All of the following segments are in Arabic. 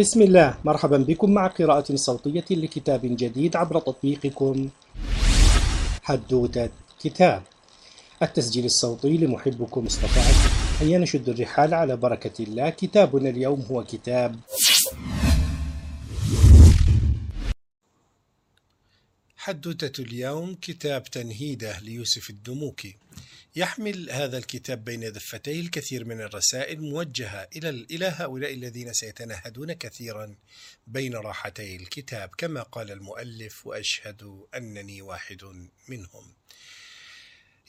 بسم الله. مرحبا بكم مع قراءة صوتية لكتاب جديد عبر تطبيقكم. حدوتة كتاب. التسجيل الصوتي لمحبكم عبد هيا نشد الرحال على بركة الله. كتابنا اليوم هو كتاب حدوتة اليوم كتاب تنهيده ليوسف الدموكي. يحمل هذا الكتاب بين دفتيه الكثير من الرسائل موجهة إلى إلى هؤلاء الذين سيتنهدون كثيرا بين راحتي الكتاب كما قال المؤلف وأشهد أنني واحد منهم.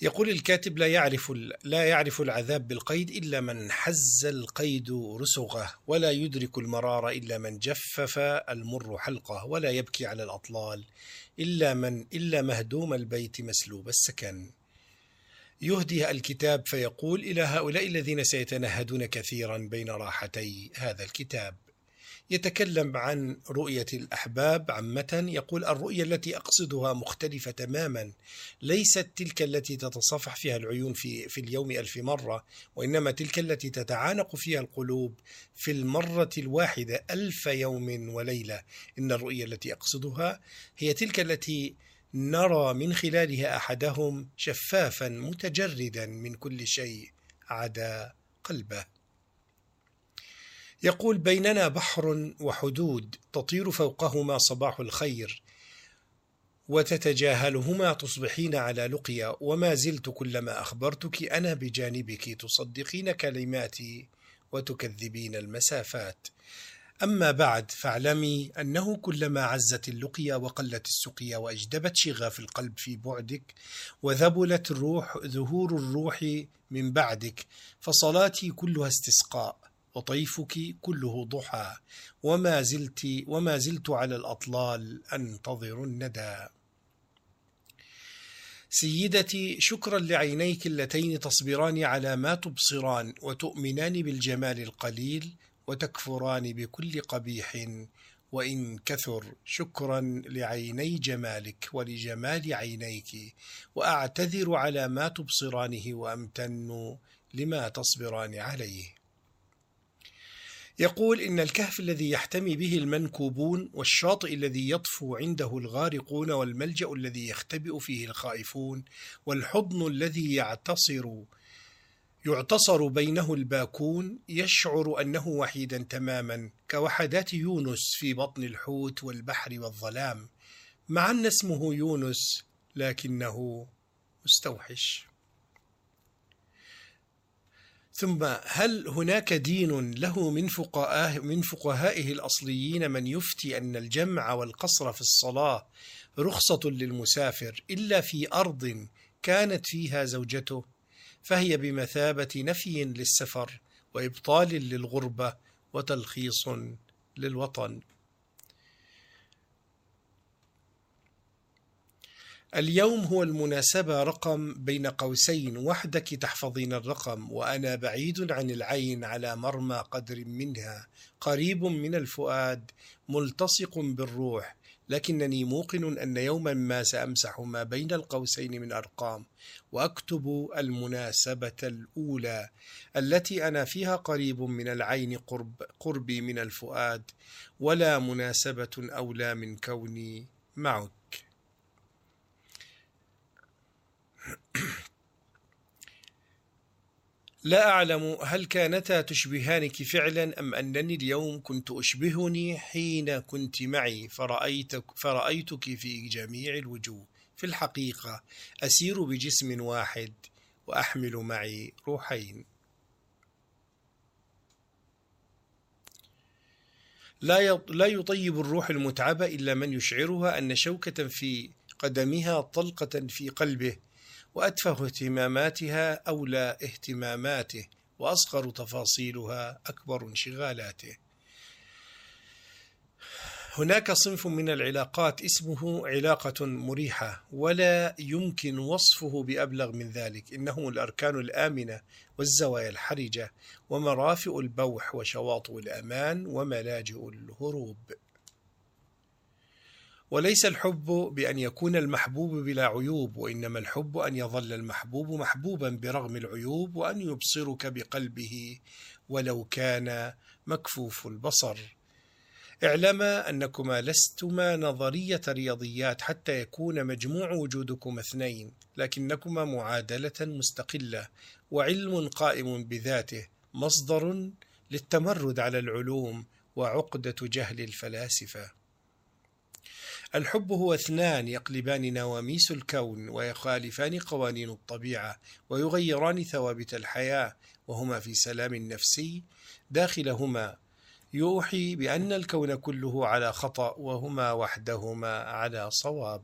يقول الكاتب لا يعرف لا يعرف العذاب بالقيد إلا من حز القيد رسغه ولا يدرك المرار إلا من جفف المر حلقه ولا يبكي على الأطلال إلا من إلا مهدوم البيت مسلوب السكن يهدي الكتاب فيقول إلى هؤلاء الذين سيتنهدون كثيرا بين راحتي هذا الكتاب. يتكلم عن رؤية الأحباب عامة يقول الرؤية التي أقصدها مختلفة تماما ليست تلك التي تتصفح فيها العيون في, في اليوم ألف مرة وإنما تلك التي تتعانق فيها القلوب في المرة الواحدة ألف يوم وليلة. إن الرؤية التي أقصدها هي تلك التي نرى من خلالها أحدهم شفافا متجردا من كل شيء عدا قلبه. يقول بيننا بحر وحدود تطير فوقهما صباح الخير وتتجاهلهما تصبحين على لقيا وما زلت كلما أخبرتك أنا بجانبك تصدقين كلماتي وتكذبين المسافات. أما بعد فاعلمي أنه كلما عزت اللقيا وقلت السقيا وأجدبت شغاف القلب في بعدك وذبلت الروح ظهور الروح من بعدك فصلاتي كلها استسقاء وطيفك كله ضحى وما زلت وما زلت على الأطلال أنتظر الندى. سيدتي شكرا لعينيك اللتين تصبران على ما تبصران وتؤمنان بالجمال القليل وتكفران بكل قبيح وإن كثر شكرا لعيني جمالك ولجمال عينيك وأعتذر على ما تبصرانه وأمتن لما تصبران عليه. يقول إن الكهف الذي يحتمي به المنكوبون والشاطئ الذي يطفو عنده الغارقون والملجأ الذي يختبئ فيه الخائفون والحضن الذي يعتصر يعتصر بينه الباكون يشعر أنه وحيدا تماما كوحدات يونس في بطن الحوت والبحر والظلام مع أن اسمه يونس لكنه مستوحش. ثم هل هناك دين له من فقهاء من فقهائه الأصليين من يفتي أن الجمع والقصر في الصلاة رخصة للمسافر إلا في أرض كانت فيها زوجته؟ فهي بمثابة نفي للسفر وإبطال للغربة وتلخيص للوطن. اليوم هو المناسبة رقم بين قوسين وحدك تحفظين الرقم وأنا بعيد عن العين على مرمى قدر منها قريب من الفؤاد ملتصق بالروح لكنني موقن أن يوما ما سأمسح ما بين القوسين من أرقام وأكتب المناسبة الأولى التي أنا فيها قريب من العين قرب قربي من الفؤاد ولا مناسبة أولى من كوني معك. لا أعلم هل كانتا تشبهانك فعلا أم أنني اليوم كنت أشبهني حين كنت معي فرأيتك, فرأيتك في جميع الوجوه. في الحقيقة أسير بجسم واحد وأحمل معي روحين. لا يطيب الروح المتعبة إلا من يشعرها أن شوكة في قدمها طلقة في قلبه. وأتفه اهتماماتها أولى اهتماماته وأصغر تفاصيلها أكبر انشغالاته. هناك صنف من العلاقات اسمه علاقة مريحة ولا يمكن وصفه بأبلغ من ذلك. إنه الأركان الآمنة والزوايا الحرجة ومرافئ البوح وشواطئ الأمان وملاجئ الهروب. وليس الحب بأن يكون المحبوب بلا عيوب وإنما الحب أن يظل المحبوب محبوبا برغم العيوب وأن يبصرك بقلبه ولو كان مكفوف البصر. اعلما أنكما لستما نظرية رياضيات حتى يكون مجموع وجودكما اثنين لكنكما معادلة مستقلة وعلم قائم بذاته مصدر للتمرد على العلوم وعقدة جهل الفلاسفة. الحب هو اثنان يقلبان نواميس الكون ويخالفان قوانين الطبيعة ويغيران ثوابت الحياة وهما في سلام نفسي داخلهما. يوحي بأن الكون كله على خطأ وهما وحدهما على صواب.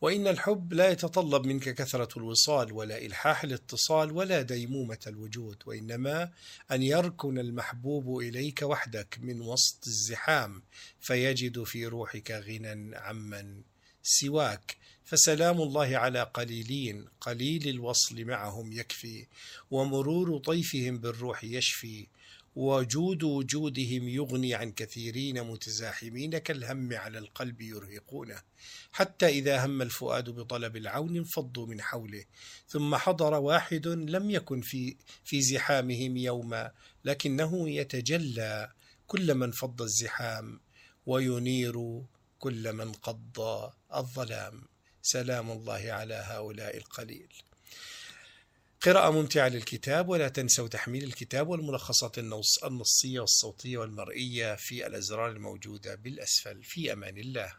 وإن الحب لا يتطلب منك كثرة الوصال ولا إلحاح الاتصال ولا ديمومة الوجود وإنما أن يركن المحبوب إليك وحدك من وسط الزحام فيجد في روحك غنى عمن سواك. فسلام الله على قليلين قليل الوصل معهم يكفي ومرور طيفهم بالروح يشفي. وجود وجودهم يغني عن كثيرين متزاحمين كالهم على القلب يرهقونه. حتى إذا هم الفؤاد بطلب العون انفضوا من حوله. ثم حضر واحد لم يكن في في زحامهم يوما لكنه يتجلى كل من فض الزحام وينير كل من قضى الظلام. سلام الله على هؤلاء القليل. قراءة ممتعة للكتاب ولا تنسوا تحميل الكتاب والملخصات النصية والصوتية والمرئية في الأزرار الموجودة بالأسفل. في أمان الله.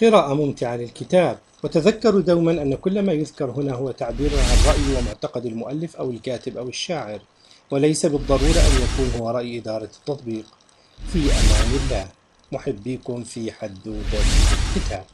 قراءة ممتعة للكتاب. وتذكروا دوما أن كل ما يذكر هنا هو تعبير عن رأي ومعتقد المؤلف أو الكاتب أو الشاعر. وليس بالضرورة أن يكون هو رأي إدارة التطبيق في أمان الله. محبيكم في حدوتة الكتاب